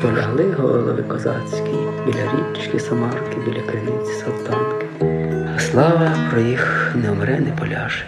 Полягли голови козацькі біля річки Самарки, біля криниці Салтанки. А слава про їх не вмре, не поляже.